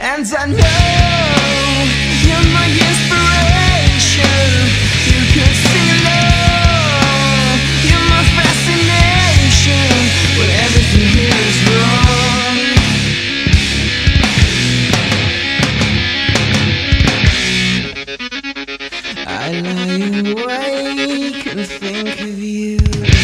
And I know you're my inspiration. You You're my fascination. When everything here is wrong. I lie awake and think of you.